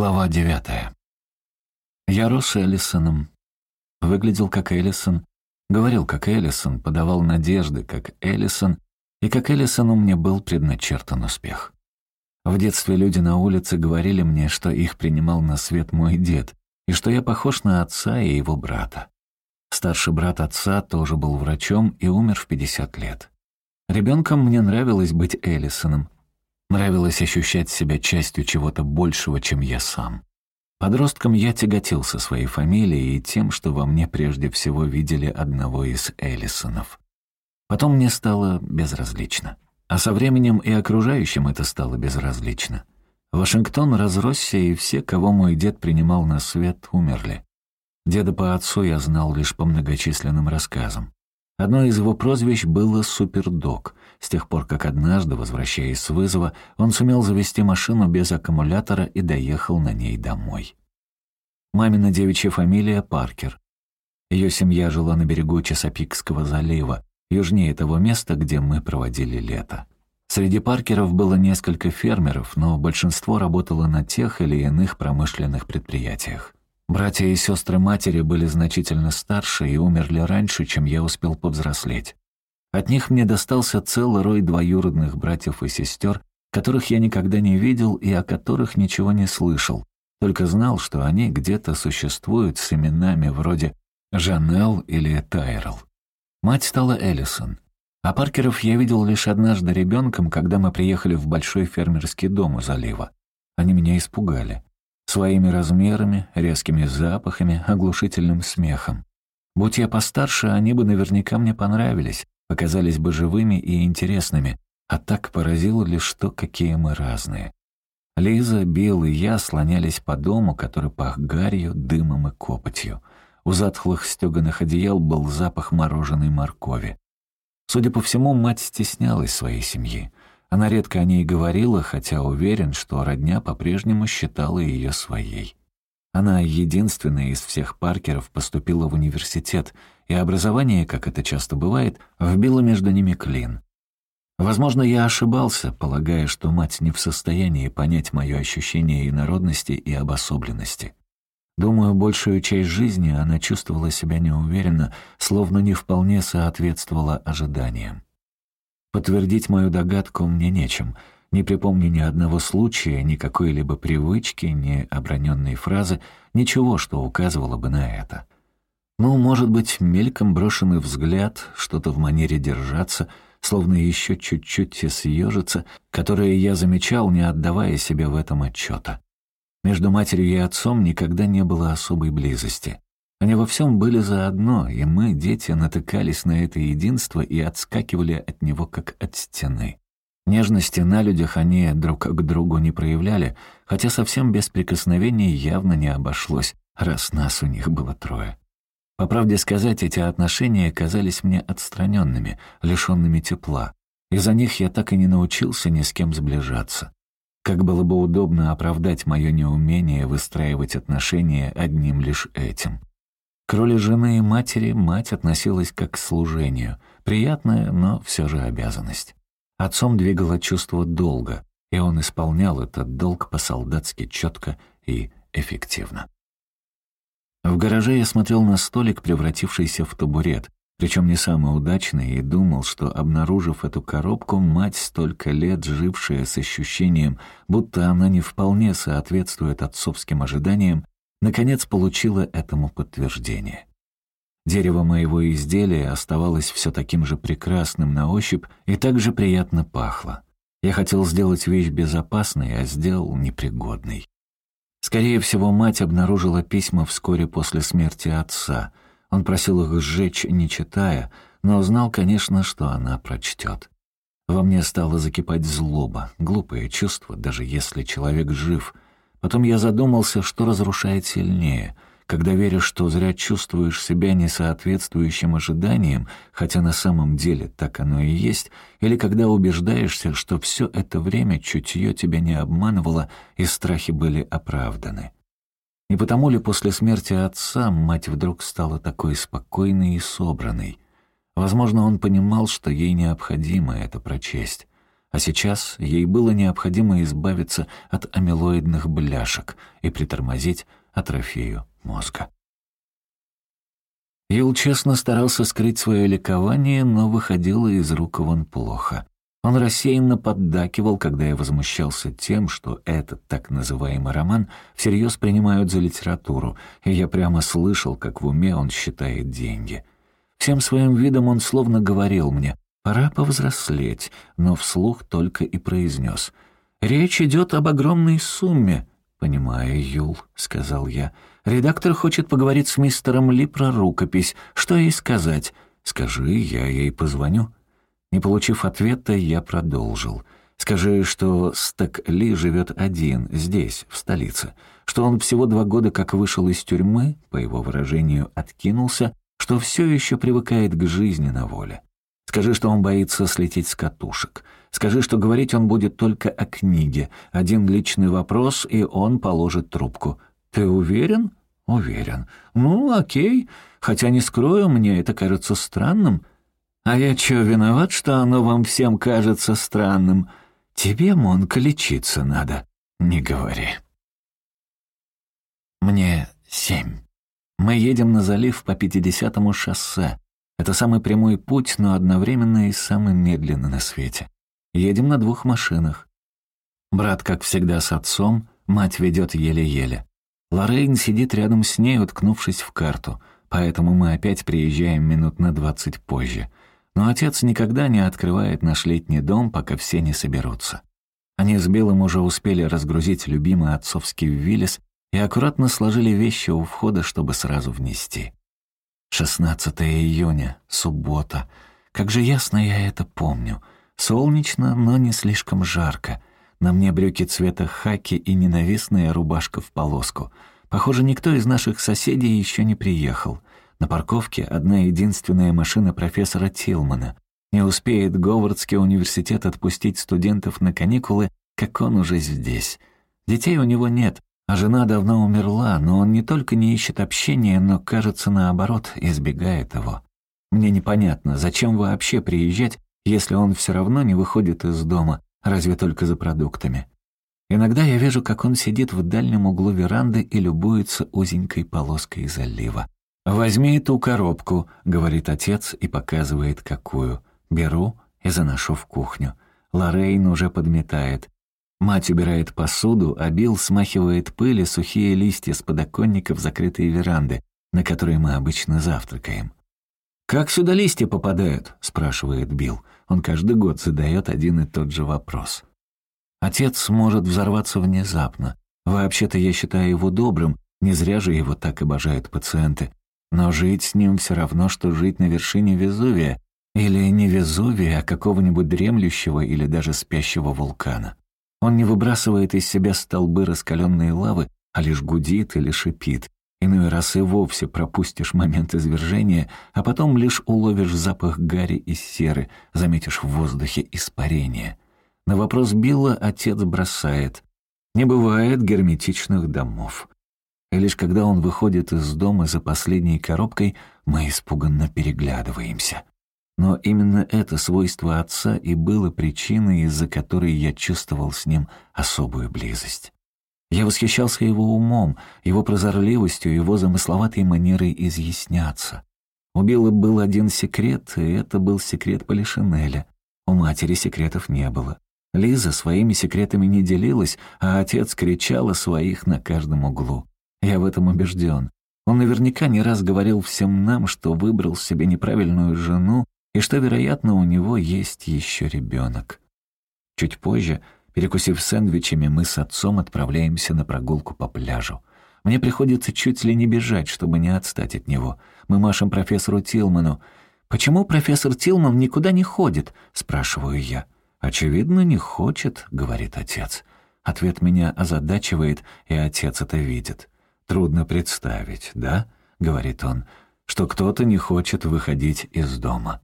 Глава девятая. Я рос Эллисоном. Выглядел как Эллисон, говорил как Эллисон, подавал надежды как Эллисон, и как Эллисону мне был предначертан успех. В детстве люди на улице говорили мне, что их принимал на свет мой дед, и что я похож на отца и его брата. Старший брат отца тоже был врачом и умер в 50 лет. Ребенком мне нравилось быть Эллисоном, Нравилось ощущать себя частью чего-то большего, чем я сам. Подростком я тяготился своей фамилией и тем, что во мне прежде всего видели одного из Эллисонов. Потом мне стало безразлично. А со временем и окружающим это стало безразлично. Вашингтон разросся, и все, кого мой дед принимал на свет, умерли. Деда по отцу я знал лишь по многочисленным рассказам. Одно из его прозвищ было «Супердог», с тех пор, как однажды, возвращаясь с вызова, он сумел завести машину без аккумулятора и доехал на ней домой. Мамина девичья фамилия Паркер. Ее семья жила на берегу Чесапикского залива, южнее того места, где мы проводили лето. Среди Паркеров было несколько фермеров, но большинство работало на тех или иных промышленных предприятиях. Братья и сестры матери были значительно старше и умерли раньше, чем я успел повзрослеть. От них мне достался целый рой двоюродных братьев и сестер, которых я никогда не видел и о которых ничего не слышал, только знал, что они где-то существуют с именами вроде Жанел или Тайрел. Мать стала Эллисон. А Паркеров я видел лишь однажды ребенком, когда мы приехали в большой фермерский дом у залива. Они меня испугали. Своими размерами, резкими запахами, оглушительным смехом. Будь я постарше, они бы наверняка мне понравились, показались бы живыми и интересными, а так поразило лишь то, какие мы разные. Лиза, Билл и я слонялись по дому, который пах гарью, дымом и копотью. У затхлых стеганых одеял был запах мороженой моркови. Судя по всему, мать стеснялась своей семьи. Она редко о ней говорила, хотя уверен, что родня по-прежнему считала ее своей. Она единственная из всех Паркеров поступила в университет, и образование, как это часто бывает, вбило между ними клин. Возможно, я ошибался, полагая, что мать не в состоянии понять мое ощущение инородности и обособленности. Думаю, большую часть жизни она чувствовала себя неуверенно, словно не вполне соответствовала ожиданиям. Подтвердить мою догадку мне нечем. Не припомню ни одного случая, ни какой-либо привычки, ни оброненной фразы, ничего, что указывало бы на это. Ну, может быть, мельком брошенный взгляд, что-то в манере держаться, словно еще чуть-чуть и съежиться, которое я замечал, не отдавая себе в этом отчета. Между матерью и отцом никогда не было особой близости. Они во всем были заодно, и мы, дети, натыкались на это единство и отскакивали от него, как от стены. Нежности на людях они друг к другу не проявляли, хотя совсем без прикосновений явно не обошлось, раз нас у них было трое. По правде сказать, эти отношения казались мне отстраненными, лишенными тепла. Из-за них я так и не научился ни с кем сближаться. Как было бы удобно оправдать мое неумение выстраивать отношения одним лишь этим. К роли жены и матери мать относилась как к служению, приятная, но все же обязанность. Отцом двигало чувство долга, и он исполнял этот долг по-солдатски четко и эффективно. В гараже я смотрел на столик, превратившийся в табурет, причем не самый удачный, и думал, что, обнаружив эту коробку, мать, столько лет жившая с ощущением, будто она не вполне соответствует отцовским ожиданиям, наконец получила этому подтверждение. Дерево моего изделия оставалось все таким же прекрасным на ощупь и так же приятно пахло. Я хотел сделать вещь безопасной, а сделал непригодной. Скорее всего, мать обнаружила письма вскоре после смерти отца. Он просил их сжечь, не читая, но знал, конечно, что она прочтет. Во мне стало закипать злоба, глупое чувство, даже если человек жив — Потом я задумался, что разрушает сильнее, когда веришь, что зря чувствуешь себя несоответствующим ожиданиям, хотя на самом деле так оно и есть, или когда убеждаешься, что все это время чутье тебя не обманывало и страхи были оправданы. Не потому ли после смерти отца мать вдруг стала такой спокойной и собранной? Возможно, он понимал, что ей необходимо это прочесть. а сейчас ей было необходимо избавиться от амилоидных бляшек и притормозить атрофию мозга. Юл честно старался скрыть свое ликование, но выходило из рук вон плохо. Он рассеянно поддакивал, когда я возмущался тем, что этот так называемый роман всерьез принимают за литературу, и я прямо слышал, как в уме он считает деньги. Всем своим видом он словно говорил мне «пора повзрослеть», но вслух только и произнес «Речь идет об огромной сумме». «Понимаю, Юл», — сказал я, — Редактор хочет поговорить с мистером Ли про рукопись. Что ей сказать? Скажи, я ей позвоню». Не получив ответа, я продолжил. «Скажи, что Стэк Ли живет один, здесь, в столице. Что он всего два года как вышел из тюрьмы, по его выражению, откинулся, что все еще привыкает к жизни на воле. Скажи, что он боится слететь с катушек. Скажи, что говорить он будет только о книге. Один личный вопрос, и он положит трубку. «Ты уверен?» «Уверен. Ну, окей. Хотя не скрою, мне это кажется странным». «А я чё, виноват, что оно вам всем кажется странным? Тебе, Монка, лечиться надо. Не говори». Мне семь. Мы едем на залив по 50-му шоссе. Это самый прямой путь, но одновременно и самый медленный на свете. Едем на двух машинах. Брат, как всегда, с отцом, мать ведет еле-еле. Лоррейн сидит рядом с ней, уткнувшись в карту, поэтому мы опять приезжаем минут на двадцать позже. Но отец никогда не открывает наш летний дом, пока все не соберутся. Они с Белым уже успели разгрузить любимый отцовский Виллис и аккуратно сложили вещи у входа, чтобы сразу внести. 16 июня, суббота. Как же ясно я это помню. Солнечно, но не слишком жарко. На мне брюки цвета хаки и ненавистная рубашка в полоску. Похоже, никто из наших соседей еще не приехал. На парковке одна единственная машина профессора Тилмана. Не успеет Говардский университет отпустить студентов на каникулы, как он уже здесь. Детей у него нет, а жена давно умерла, но он не только не ищет общения, но, кажется, наоборот, избегает его. Мне непонятно, зачем вообще приезжать, если он все равно не выходит из дома, разве только за продуктами. Иногда я вижу, как он сидит в дальнем углу веранды и любуется узенькой полоской залива. «Возьми эту коробку», — говорит отец и показывает, какую. Беру и заношу в кухню. Лоррейн уже подметает. Мать убирает посуду, а Билл смахивает пыль сухие листья с подоконников закрытой веранды, на которой мы обычно завтракаем. «Как сюда листья попадают?» — спрашивает Билл. Он каждый год задает один и тот же вопрос. Отец может взорваться внезапно. Вообще-то я считаю его добрым, не зря же его так обожают пациенты. Но жить с ним все равно, что жить на вершине Везувия. Или не Везувия, а какого-нибудь дремлющего или даже спящего вулкана. Он не выбрасывает из себя столбы раскаленной лавы, а лишь гудит или шипит, Иной раз и вовсе пропустишь момент извержения, а потом лишь уловишь запах гари и серы, заметишь в воздухе испарение. На вопрос Билла отец бросает. Не бывает герметичных домов. И лишь когда он выходит из дома за последней коробкой, мы испуганно переглядываемся. Но именно это свойство отца и было причиной, из-за которой я чувствовал с ним особую близость. Я восхищался его умом, его прозорливостью, его замысловатой манерой изъясняться. У Билла был один секрет, и это был секрет Полишинеля. У матери секретов не было. Лиза своими секретами не делилась, а отец кричал о своих на каждом углу. Я в этом убежден. Он наверняка не раз говорил всем нам, что выбрал себе неправильную жену и что, вероятно, у него есть еще ребенок. Чуть позже Перекусив сэндвичами, мы с отцом отправляемся на прогулку по пляжу. Мне приходится чуть ли не бежать, чтобы не отстать от него. Мы машем профессору Тилману. «Почему профессор Тилман никуда не ходит?» — спрашиваю я. «Очевидно, не хочет», — говорит отец. Ответ меня озадачивает, и отец это видит. «Трудно представить, да?» — говорит он, «что кто-то не хочет выходить из дома».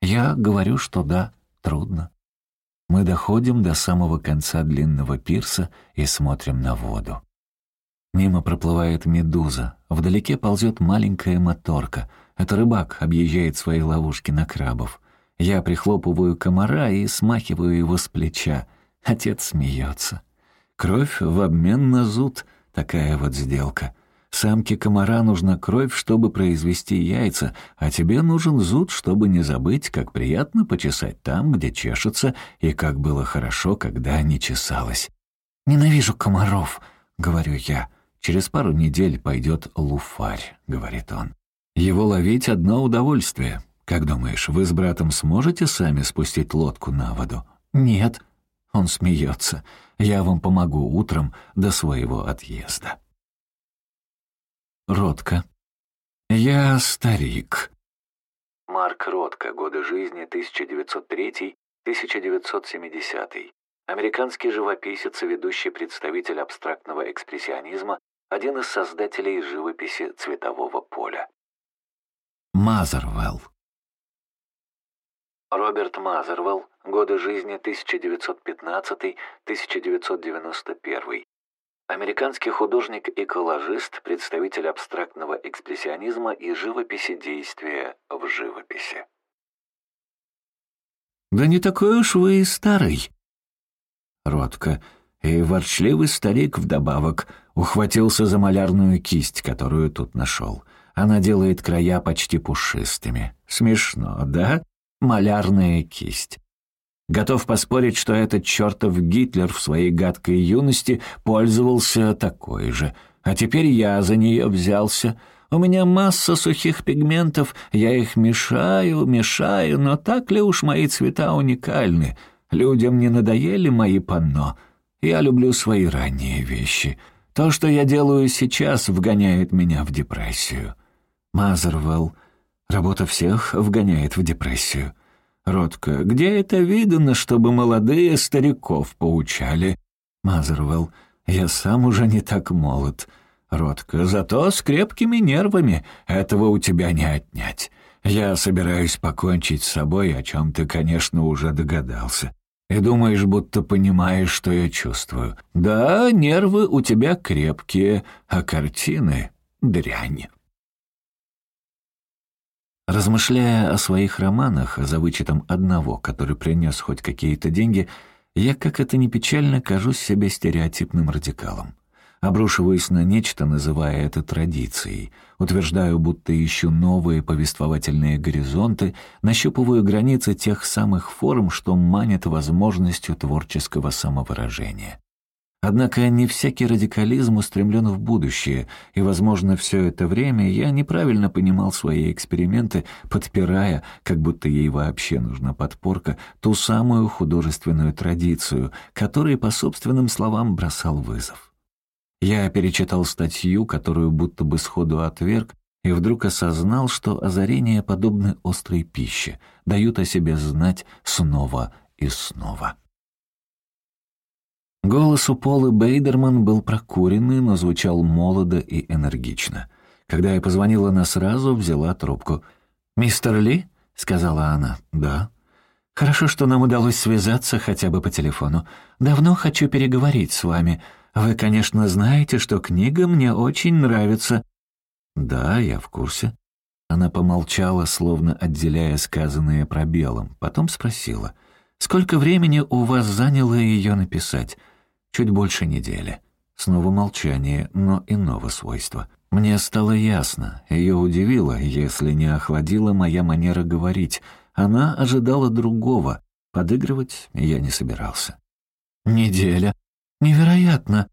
Я говорю, что да, трудно. Мы доходим до самого конца длинного пирса и смотрим на воду. Мимо проплывает медуза. Вдалеке ползет маленькая моторка. Это рыбак объезжает свои ловушки на крабов. Я прихлопываю комара и смахиваю его с плеча. Отец смеется. Кровь в обмен на зуд. Такая вот сделка. Самке комара нужна кровь, чтобы произвести яйца, а тебе нужен зуд, чтобы не забыть, как приятно почесать там, где чешется, и как было хорошо, когда не чесалось. «Ненавижу комаров», — говорю я. «Через пару недель пойдет луфарь», — говорит он. «Его ловить — одно удовольствие. Как думаешь, вы с братом сможете сами спустить лодку на воду?» «Нет». Он смеется. «Я вам помогу утром до своего отъезда». Ротко. «Я старик». Марк Ротко. Годы жизни 1903-1970. Американский живописец и ведущий представитель абстрактного экспрессионизма, один из создателей живописи цветового поля. Мазервелл. Роберт Мазервелл. Годы жизни 1915-1991. Американский художник и коллажист, представитель абстрактного экспрессионизма и живописи действия в живописи. «Да не такой уж вы и старый», Ротко, и ворчливый старик вдобавок ухватился за малярную кисть, которую тут нашел. Она делает края почти пушистыми. Смешно, да? Малярная кисть. Готов поспорить, что этот чертов Гитлер в своей гадкой юности пользовался такой же. А теперь я за нее взялся. У меня масса сухих пигментов, я их мешаю, мешаю, но так ли уж мои цвета уникальны? Людям не надоели мои панно. Я люблю свои ранние вещи. То, что я делаю сейчас, вгоняет меня в депрессию. Мазервелл. Работа всех вгоняет в депрессию. Ротко, где это видно, чтобы молодые стариков поучали? Мазервелл. Я сам уже не так молод. Ротко, зато с крепкими нервами. Этого у тебя не отнять. Я собираюсь покончить с собой, о чем ты, конечно, уже догадался. И думаешь, будто понимаешь, что я чувствую. Да, нервы у тебя крепкие, а картины — дрянь. Размышляя о своих романах, за вычетом одного, который принес хоть какие-то деньги, я, как это ни печально, кажусь себе стереотипным радикалом. Обрушиваюсь на нечто, называя это традицией. Утверждаю, будто ищу новые повествовательные горизонты, нащупываю границы тех самых форм, что манят возможностью творческого самовыражения. Однако не всякий радикализм устремлен в будущее, и, возможно, все это время я неправильно понимал свои эксперименты, подпирая, как будто ей вообще нужна подпорка, ту самую художественную традицию, которой, по собственным словам, бросал вызов. Я перечитал статью, которую будто бы сходу отверг, и вдруг осознал, что озарения подобны острой пище, дают о себе знать снова и снова. Голос у Полы Бейдерман был прокуренный, но звучал молодо и энергично. Когда я позвонила, она сразу взяла трубку. «Мистер Ли?» — сказала она. «Да». «Хорошо, что нам удалось связаться хотя бы по телефону. Давно хочу переговорить с вами. Вы, конечно, знаете, что книга мне очень нравится». «Да, я в курсе». Она помолчала, словно отделяя сказанное пробелом, потом спросила, «Сколько времени у вас заняло ее написать?» «Чуть больше недели». Снова молчание, но иного свойства. Мне стало ясно, ее удивило, если не охладила моя манера говорить. Она ожидала другого, подыгрывать я не собирался. «Неделя», «Невероятно!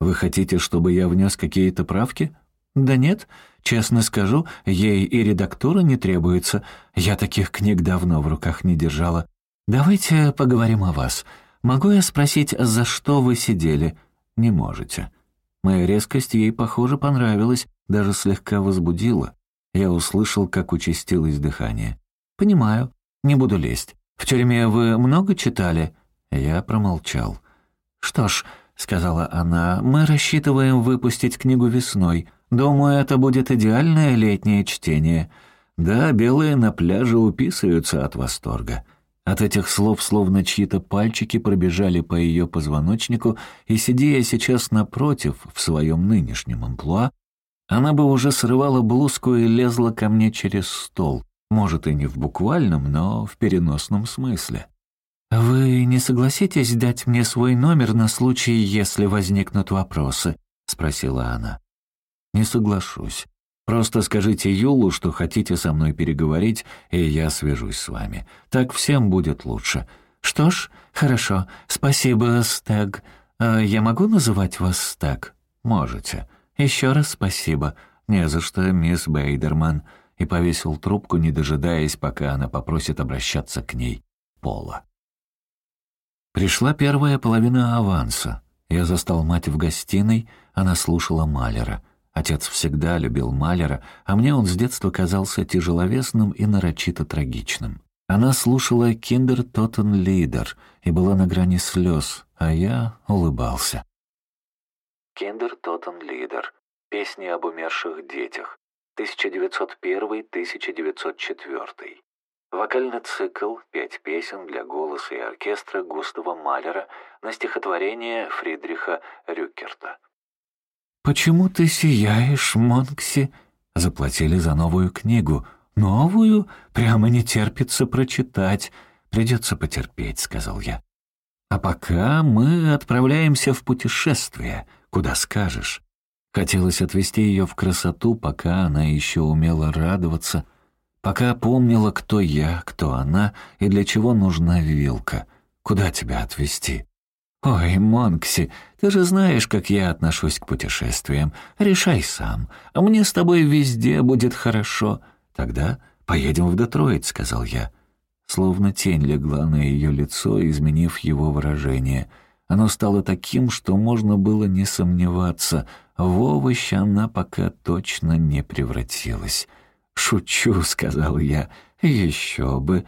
Вы хотите, чтобы я внес какие-то правки?» «Да нет, честно скажу, ей и редактура не требуется. Я таких книг давно в руках не держала. Давайте поговорим о вас. Могу я спросить, за что вы сидели?» «Не можете». Моя резкость ей, похоже, понравилась, даже слегка возбудила. Я услышал, как участилось дыхание. «Понимаю, не буду лезть. В тюрьме вы много читали?» Я промолчал. «Что ж», — сказала она, — «мы рассчитываем выпустить книгу весной. Думаю, это будет идеальное летнее чтение». Да, белые на пляже уписываются от восторга. От этих слов словно чьи-то пальчики пробежали по ее позвоночнику, и, сидя сейчас напротив, в своем нынешнем амплуа, она бы уже срывала блузку и лезла ко мне через стол. Может, и не в буквальном, но в переносном смысле. «Вы не согласитесь дать мне свой номер на случай, если возникнут вопросы?» — спросила она. «Не соглашусь. Просто скажите Юлу, что хотите со мной переговорить, и я свяжусь с вами. Так всем будет лучше». «Что ж, хорошо. Спасибо, Стэг. А я могу называть вас Стэг?» «Можете». «Еще раз спасибо». «Не за что, мисс Бейдерман». И повесил трубку, не дожидаясь, пока она попросит обращаться к ней Пола. Пришла первая половина аванса. Я застал мать в гостиной, она слушала Малера. Отец всегда любил Малера, а мне он с детства казался тяжеловесным и нарочито трагичным. Она слушала «Киндер Тоттен Лидер» и была на грани слез, а я улыбался. «Киндер Тоттен Лидер» — песни об умерших детях, 1901-1904. Вокальный цикл «Пять песен для голоса и оркестра» Густава Малера на стихотворение Фридриха Рюкерта. «Почему ты сияешь, Монкси?» Заплатили за новую книгу. «Новую? Прямо не терпится прочитать. Придется потерпеть», — сказал я. «А пока мы отправляемся в путешествие. Куда скажешь?» Хотелось отвезти ее в красоту, пока она еще умела радоваться — Пока помнила, кто я, кто она и для чего нужна вилка. Куда тебя отвезти? «Ой, Монкси, ты же знаешь, как я отношусь к путешествиям. Решай сам. А мне с тобой везде будет хорошо. Тогда поедем в Детройт», — сказал я. Словно тень легла на ее лицо, изменив его выражение. Оно стало таким, что можно было не сомневаться. В овощ она пока точно не превратилась. «Шучу», — сказал я. «Еще бы.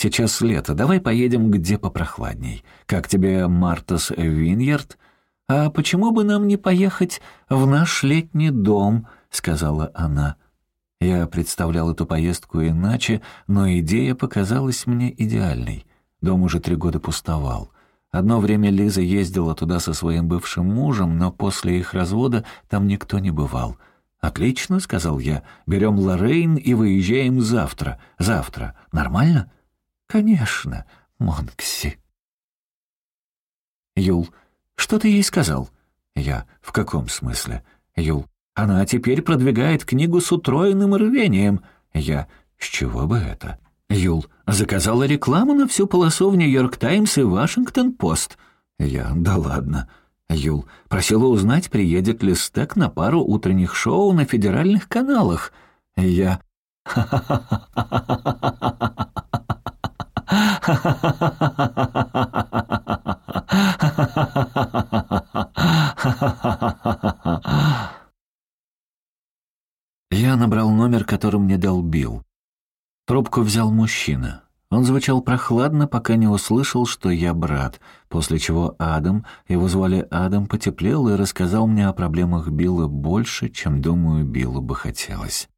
Сейчас лето, давай поедем где попрохладней. Как тебе Мартас Виньерд?» «А почему бы нам не поехать в наш летний дом?» — сказала она. Я представлял эту поездку иначе, но идея показалась мне идеальной. Дом уже три года пустовал. Одно время Лиза ездила туда со своим бывшим мужем, но после их развода там никто не бывал — «Отлично», — сказал я. «Берем Лоррейн и выезжаем завтра. Завтра. Нормально?» «Конечно, Монкси». «Юл, что ты ей сказал?» «Я. В каком смысле?» «Юл. Она теперь продвигает книгу с утроенным рвением». «Я. С чего бы это?» «Юл. Заказала рекламу на всю полосу в «Нью-Йорк Таймс» и «Вашингтон-Пост». «Я. Да ладно». Юл просила узнать, приедет ли Стек на пару утренних шоу на федеральных каналах. Я... Я набрал номер, который мне дал Билл. Трубку взял мужчина. Он звучал прохладно, пока не услышал, что я брат, после чего Адам, его звали Адам, потеплел и рассказал мне о проблемах Билла больше, чем, думаю, Биллу бы хотелось.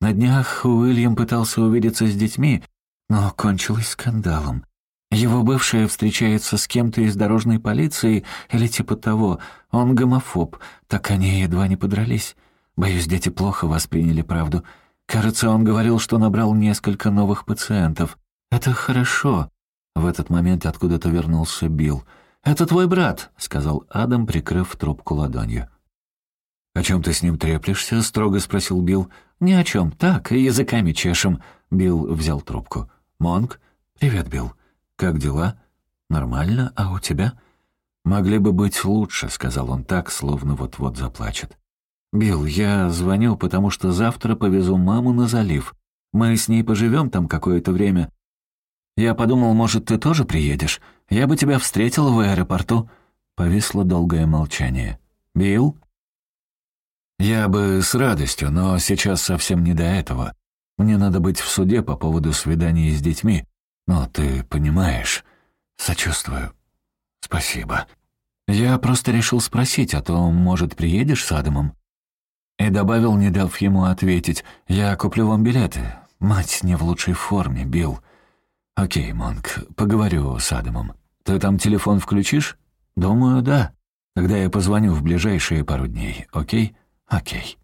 На днях Уильям пытался увидеться с детьми, но кончилось скандалом. Его бывшая встречается с кем-то из дорожной полиции или типа того. Он гомофоб, так они едва не подрались. Боюсь, дети плохо восприняли правду. Кажется, он говорил, что набрал несколько новых пациентов. «Это хорошо». В этот момент откуда-то вернулся Билл. «Это твой брат», — сказал Адам, прикрыв трубку ладонью. «О чем ты с ним треплешься?» — строго спросил Билл. «Ни о чем. Так, языками чешем». Билл взял трубку. «Монг?» «Привет, Билл. Как дела?» «Нормально. А у тебя?» «Могли бы быть лучше», — сказал он так, словно вот-вот заплачет. «Билл, я звоню, потому что завтра повезу маму на залив. Мы с ней поживем там какое-то время, я подумал, может, ты тоже приедешь? Я бы тебя встретил в аэропорту». Повисло долгое молчание. «Билл?» «Я бы с радостью, но сейчас совсем не до этого. Мне надо быть в суде по поводу свидания с детьми. Но ты понимаешь. Сочувствую. Спасибо. Я просто решил спросить, а то, может, приедешь с Адамом?» И добавил, не дав ему ответить, «Я куплю вам билеты. Мать не в лучшей форме, Билл. «Окей, Монк, поговорю с Адамом. Ты там телефон включишь?» «Думаю, да. Тогда я позвоню в ближайшие пару дней, окей?» «Окей».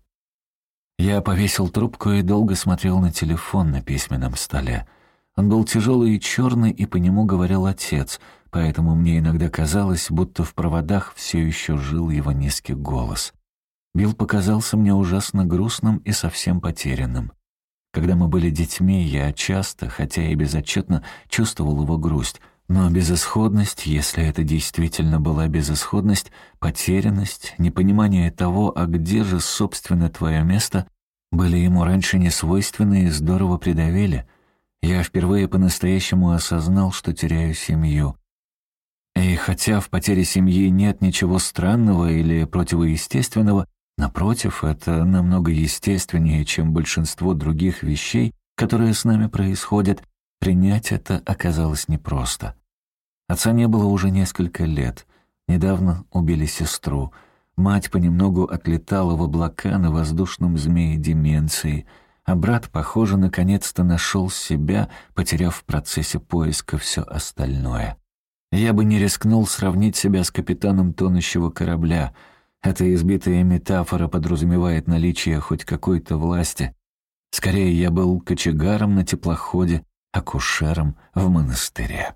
Я повесил трубку и долго смотрел на телефон на письменном столе. Он был тяжелый и черный, и по нему говорил отец, поэтому мне иногда казалось, будто в проводах все еще жил его низкий голос. Билл показался мне ужасно грустным и совсем потерянным. Когда мы были детьми, я часто, хотя и безотчетно, чувствовал его грусть, но безысходность, если это действительно была безысходность, потерянность, непонимание того, а где же, собственно, твое место, были ему раньше не свойственны и здорово придавили — я впервые по-настоящему осознал, что теряю семью. И хотя в потере семьи нет ничего странного или противоестественного, напротив, это намного естественнее, чем большинство других вещей, которые с нами происходят, принять это оказалось непросто. Отца не было уже несколько лет. Недавно убили сестру. Мать понемногу отлетала в облака на воздушном змее деменции — а брат, похоже, наконец-то нашел себя, потеряв в процессе поиска все остальное. Я бы не рискнул сравнить себя с капитаном тонущего корабля. Эта избитая метафора подразумевает наличие хоть какой-то власти. Скорее, я был кочегаром на теплоходе, акушером в монастыре.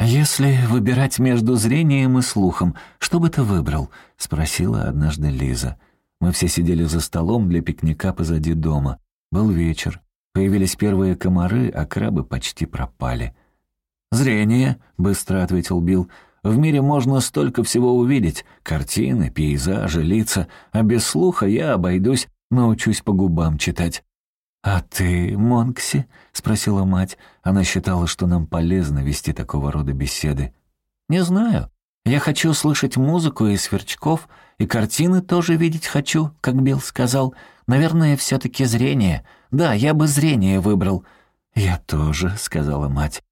«Если выбирать между зрением и слухом, что бы ты выбрал?» — спросила однажды Лиза. — мы все сидели за столом для пикника позади дома. Был вечер. Появились первые комары, а крабы почти пропали. «Зрение», — быстро ответил Билл. «В мире можно столько всего увидеть. Картины, пейзажи, лица. А без слуха я обойдусь, научусь по губам читать». «А ты, Монкси?» — спросила мать. Она считала, что нам полезно вести такого рода беседы. «Не знаю. Я хочу слышать музыку и сверчков, и картины тоже видеть хочу, как Билл сказал. Наверное, все-таки зрение. Да, я бы зрение выбрал». «Я тоже», — сказала мать.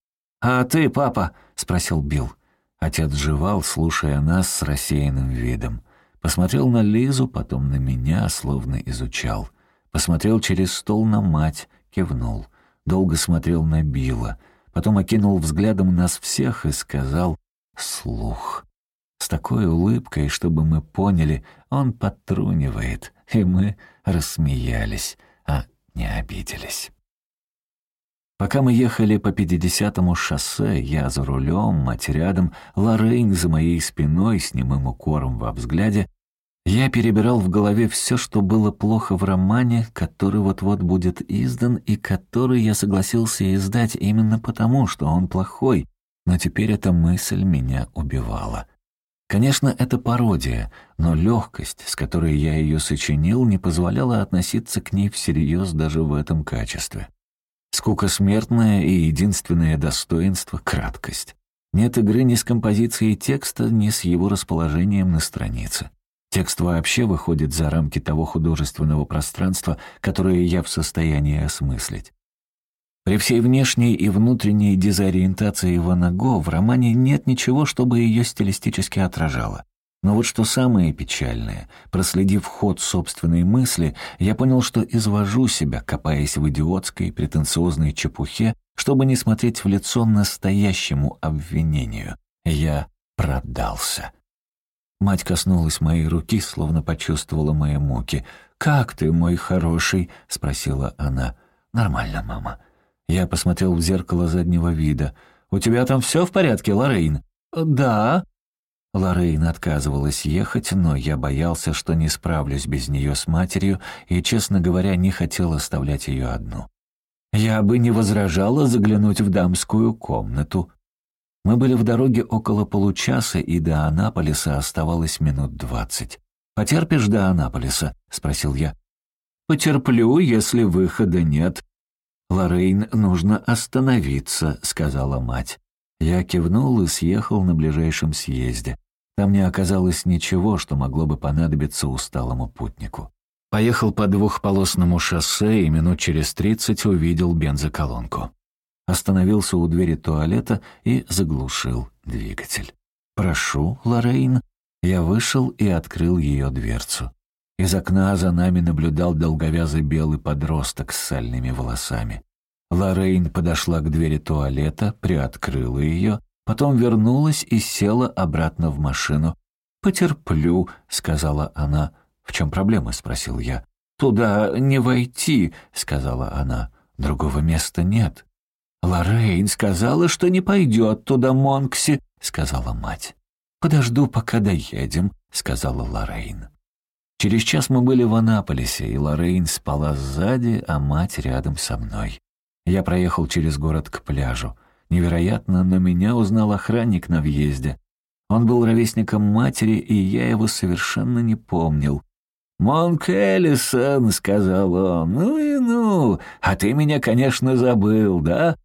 «А ты, папа?» — спросил Билл. Отец жевал, слушая нас с рассеянным видом. Посмотрел на Лизу, потом на меня, словно изучал. Посмотрел через стол на мать, кивнул. Долго смотрел на Билла. Потом окинул взглядом нас всех и сказал «слух». С такой улыбкой, чтобы мы поняли, он подтрунивает, и мы рассмеялись, а не обиделись. Пока мы ехали по 50-му шоссе, я за рулем, мать рядом, Лоррейн за моей спиной с немым укором во взгляде, я перебирал в голове все, что было плохо в романе, который вот-вот будет издан и который я согласился издать именно потому, что он плохой, но теперь эта мысль меня убивала. Конечно, это пародия, но легкость, с которой я ее сочинил, не позволяла относиться к ней всерьез даже в этом качестве. Скука смертная и единственное достоинство — краткость. Нет игры ни с композицией текста, ни с его расположением на странице. Текст вообще выходит за рамки того художественного пространства, которое я в состоянии осмыслить. При всей внешней и внутренней дезориентации Ванаго в романе нет ничего, чтобы ее стилистически отражало. Но вот что самое печальное, проследив ход собственной мысли, я понял, что извожу себя, копаясь в идиотской, претенциозной чепухе, чтобы не смотреть в лицо настоящему обвинению. Я продался. Мать коснулась моей руки, словно почувствовала мои муки. «Как ты, мой хороший?» — спросила она. «Нормально, мама». Я посмотрел в зеркало заднего вида. «У тебя там все в порядке, Лоррейн?» «Да». Лоррейн отказывалась ехать, но я боялся, что не справлюсь без нее с матерью и, честно говоря, не хотел оставлять ее одну. Я бы не возражала заглянуть в дамскую комнату. Мы были в дороге около получаса, и до Анаполиса оставалось минут двадцать. «Потерпишь до Анаполиса?» — спросил я. «Потерплю, если выхода нет», «Лоррейн, нужно остановиться», — сказала мать. Я кивнул и съехал на ближайшем съезде. Там не оказалось ничего, что могло бы понадобиться усталому путнику. Поехал по двухполосному шоссе и минут через тридцать увидел бензоколонку. Остановился у двери туалета и заглушил двигатель. «Прошу, Лоррейн». Я вышел и открыл ее дверцу. Из окна за нами наблюдал долговязый белый подросток с сальными волосами. Лоррейн подошла к двери туалета, приоткрыла ее, потом вернулась и села обратно в машину. «Потерплю», — сказала она. «В чем проблема?» — спросил я. «Туда не войти», — сказала она. «Другого места нет». «Лоррейн сказала, что не пойдет туда, Монкси», — сказала мать. «Подожду, пока доедем», — сказала Лоррейн. Через час мы были в Анаполисе, и Лоррейн спала сзади, а мать рядом со мной. Я проехал через город к пляжу. Невероятно, но меня узнал охранник на въезде. Он был ровесником матери, и я его совершенно не помнил. «Монк Эллисон», — сказал он, — «ну и ну, а ты меня, конечно, забыл, да?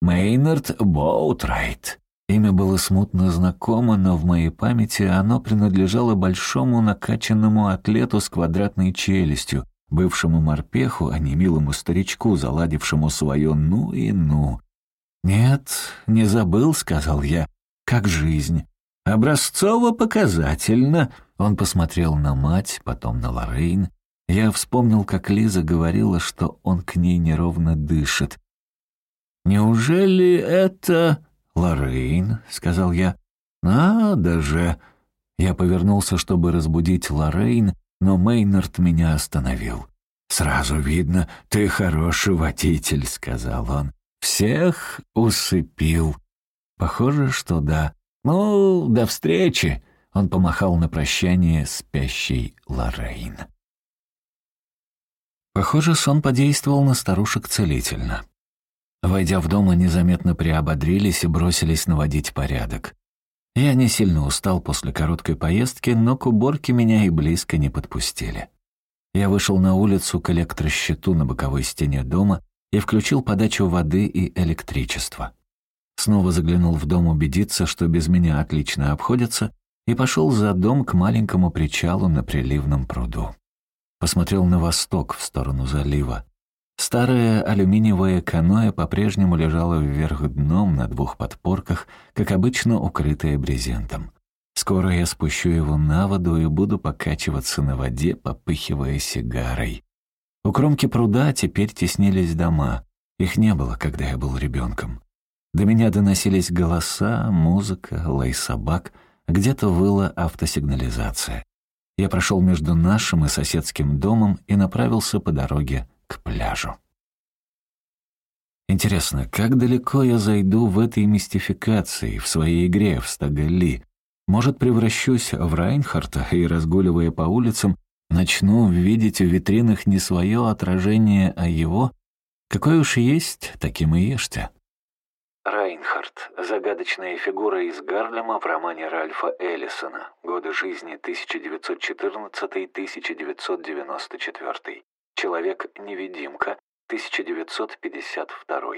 Мейнард Боутрайт». Имя было смутно знакомо, но в моей памяти оно принадлежало большому накачанному атлету с квадратной челюстью, бывшему морпеху, а не милому старичку, заладившему свое «ну и ну». «Нет, не забыл», — сказал я, — «как жизнь». «Образцово-показательно», — он посмотрел на мать, потом на Лоррейн. Я вспомнил, как Лиза говорила, что он к ней неровно дышит. «Неужели это...» «Лоррейн», — сказал я. «Надо же!» Я повернулся, чтобы разбудить Лоррейн, но Мейнард меня остановил. «Сразу видно, ты хороший водитель», — сказал он. «Всех усыпил». «Похоже, что да. Ну, до встречи!» Он помахал на прощание спящей Лоррейн. Похоже, сон подействовал на старушек целительно. Войдя в дом, они заметно приободрились и бросились наводить порядок. Я не сильно устал после короткой поездки, но к уборке меня и близко не подпустили. Я вышел на улицу к электрощиту на боковой стене дома и включил подачу воды и электричества. Снова заглянул в дом убедиться, что без меня отлично обходятся, и пошел за дом к маленькому причалу на приливном пруду. Посмотрел на восток, в сторону залива. Старое алюминиевое каноэ по-прежнему лежало вверх дном на двух подпорках, как обычно укрытое брезентом. Скоро я спущу его на воду и буду покачиваться на воде, попыхивая сигарой. У кромки пруда теперь теснились дома. Их не было, когда я был ребенком. До меня доносились голоса, музыка, лай собак, где-то выла автосигнализация. Я прошел между нашим и соседским домом и направился по дороге к пляжу. Интересно, как далеко я зайду в этой мистификации, в своей игре в Стагали? Может, превращусь в Райнхарта и, разгуливая по улицам, начну видеть в витринах не свое отражение, а его? Какой уж есть, таким и ешьте. Райнхард – загадочная фигура из Гарлема в романе Ральфа Эллисона «Годы жизни 1914-1994». Человек-невидимка, 1952.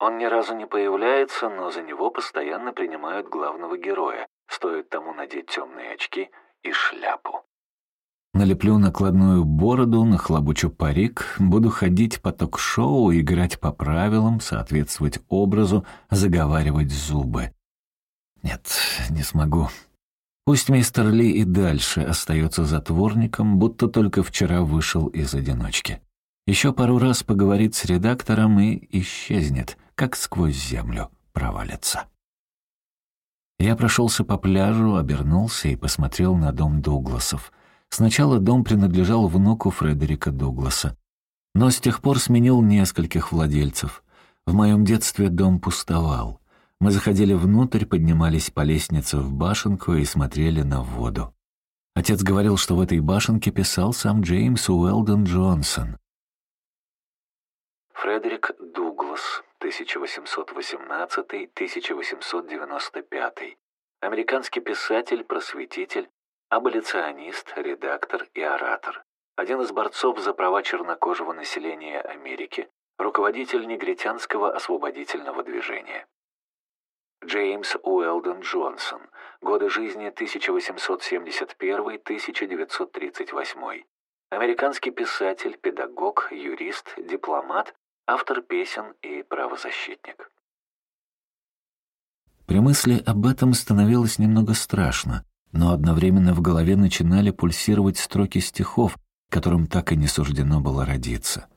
Он ни разу не появляется, но за него постоянно принимают главного героя, стоит тому надеть темные очки и шляпу. Налеплю накладную бороду, нахлобучу парик, буду ходить по ток-шоу, играть по правилам, соответствовать образу, заговаривать зубы. Нет, не смогу. Пусть мистер Ли и дальше остается затворником, будто только вчера вышел из одиночки. Еще пару раз поговорит с редактором и исчезнет, как сквозь землю провалится. Я прошелся по пляжу, обернулся и посмотрел на дом Дугласов. Сначала дом принадлежал внуку Фредерика Дугласа. Но с тех пор сменил нескольких владельцев. В моем детстве дом пустовал. Мы заходили внутрь, поднимались по лестнице в башенку и смотрели на воду. Отец говорил, что в этой башенке писал сам Джеймс Уэлдон Джонсон. Фредерик Дуглас, 1818-1895. Американский писатель, просветитель, аболиционист, редактор и оратор. Один из борцов за права чернокожего населения Америки, руководитель негритянского освободительного движения. Джеймс Уэлдон Джонсон. Годы жизни 1871-1938. Американский писатель, педагог, юрист, дипломат, автор песен и правозащитник. При мысли об этом становилось немного страшно, но одновременно в голове начинали пульсировать строки стихов, которым так и не суждено было родиться.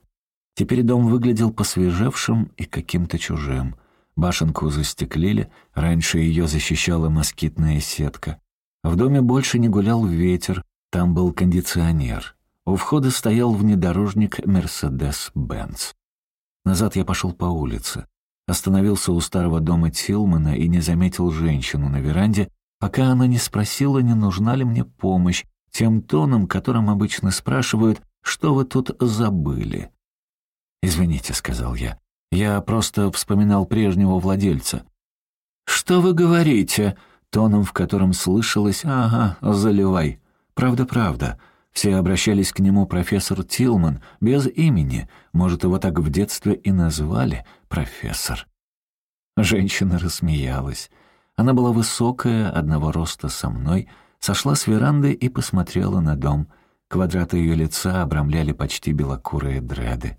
Теперь дом выглядел посвежевшим и каким-то чужим — Башенку застеклили, раньше ее защищала москитная сетка. В доме больше не гулял ветер, там был кондиционер. У входа стоял внедорожник «Мерседес-Бенц». Назад я пошел по улице. Остановился у старого дома Тилмана и не заметил женщину на веранде, пока она не спросила, не нужна ли мне помощь, тем тоном, которым обычно спрашивают, что вы тут забыли. «Извините», — сказал я, — «я просто вспоминал прежнего владельца». «Что вы говорите?» — тоном, в котором слышалось «Ага, заливай». «Правда-правда». Все обращались к нему профессор Тилман, без имени. Может, его так в детстве и назвали профессор. Женщина рассмеялась. Она была высокая, одного роста со мной, сошла с веранды и посмотрела на дом. Квадраты ее лица обрамляли почти белокурые дреды.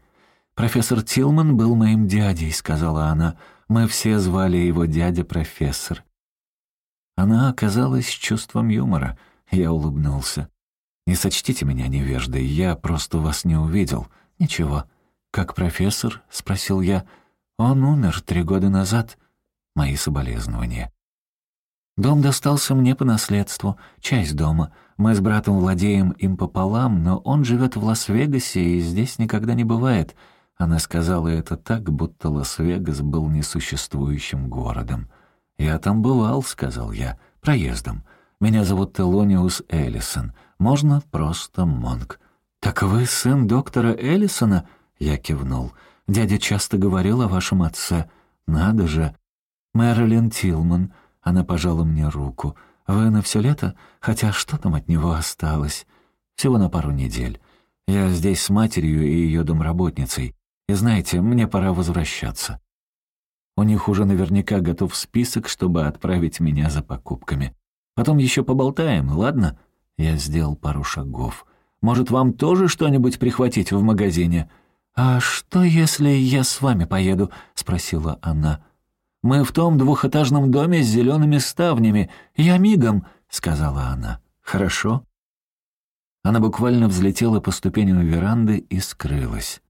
«Профессор Тилман был моим дядей», — сказала она. «Мы все звали его дядя-профессор». Она оказалась чувством юмора. Я улыбнулся. «Не сочтите меня невеждой, я просто вас не увидел». «Ничего». «Как профессор?» — спросил я. «Он умер три года назад». Мои соболезнования. Дом достался мне по наследству, часть дома. Мы с братом владеем им пополам, но он живет в Лас-Вегасе и здесь никогда не бывает. Она сказала это так, будто Лас-Вегас был несуществующим городом. «Я там бывал», — сказал я, — «проездом. Меня зовут Телониус Эллисон. Можно просто Монг». «Так вы сын доктора Эллисона?» Я кивнул. «Дядя часто говорил о вашем отце. Надо же». «Мэрилин Тилман». Она пожала мне руку. «Вы на все лето? Хотя что там от него осталось?» «Всего на пару недель. Я здесь с матерью и ее домработницей. И знаете, мне пора возвращаться. У них уже наверняка готов список, чтобы отправить меня за покупками. Потом еще поболтаем, ладно?» Я сделал пару шагов. «Может, вам тоже что-нибудь прихватить в магазине?» «А что, если я с вами поеду?» — спросила она. «Мы в том двухэтажном доме с зелеными ставнями. Я мигом», — сказала она. «Хорошо». Она буквально взлетела по ступеням веранды и скрылась.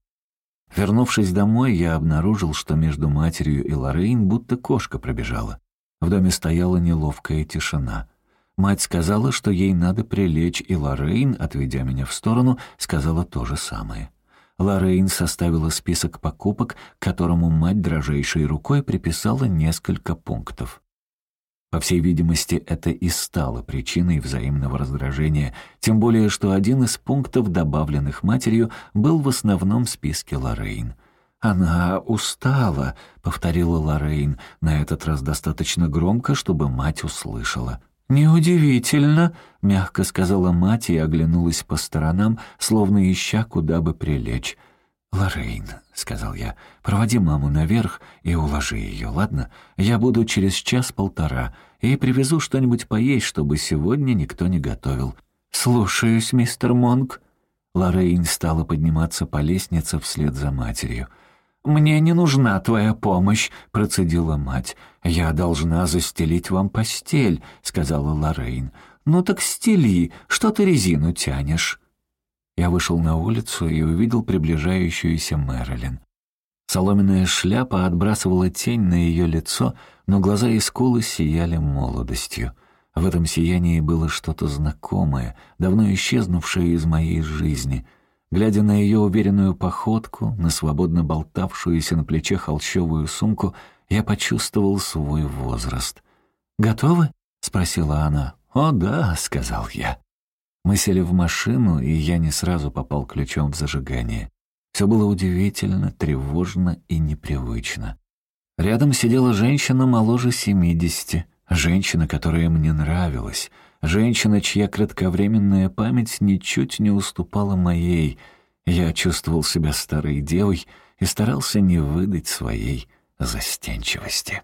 Вернувшись домой, я обнаружил, что между матерью и Лоррейн будто кошка пробежала. В доме стояла неловкая тишина. Мать сказала, что ей надо прилечь, и Лоррейн, отведя меня в сторону, сказала то же самое. Лоррейн составила список покупок, которому мать дрожайшей рукой приписала несколько пунктов. По всей видимости, это и стало причиной взаимного раздражения, тем более, что один из пунктов, добавленных матерью, был в основном списке Лоррейн. «Она устала», — повторила Лоррейн, на этот раз достаточно громко, чтобы мать услышала. «Неудивительно», — мягко сказала мать и оглянулась по сторонам, словно ища, куда бы прилечь. «Лоррейн», — сказал я, — «проводи маму наверх и уложи ее, ладно? Я буду через час-полтора и привезу что-нибудь поесть, чтобы сегодня никто не готовил». «Слушаюсь, мистер Монк». Лоррейн стала подниматься по лестнице вслед за матерью. «Мне не нужна твоя помощь», — процедила мать. «Я должна застелить вам постель», — сказала Лоррейн. «Ну так стели, что ты резину тянешь?» Я вышел на улицу и увидел приближающуюся Мэрилин. Соломенная шляпа отбрасывала тень на ее лицо, но глаза и скулы сияли молодостью. В этом сиянии было что-то знакомое, давно исчезнувшее из моей жизни. Глядя на ее уверенную походку, на свободно болтавшуюся на плече холщовую сумку, я почувствовал свой возраст. «Готовы?» — спросила она. «О да», — сказал я. Мы сели в машину, и я не сразу попал ключом в зажигание. Все было удивительно, тревожно и непривычно. Рядом сидела женщина моложе семидесяти, женщина, которая мне нравилась, женщина, чья кратковременная память ничуть не уступала моей. Я чувствовал себя старой девой и старался не выдать своей застенчивости.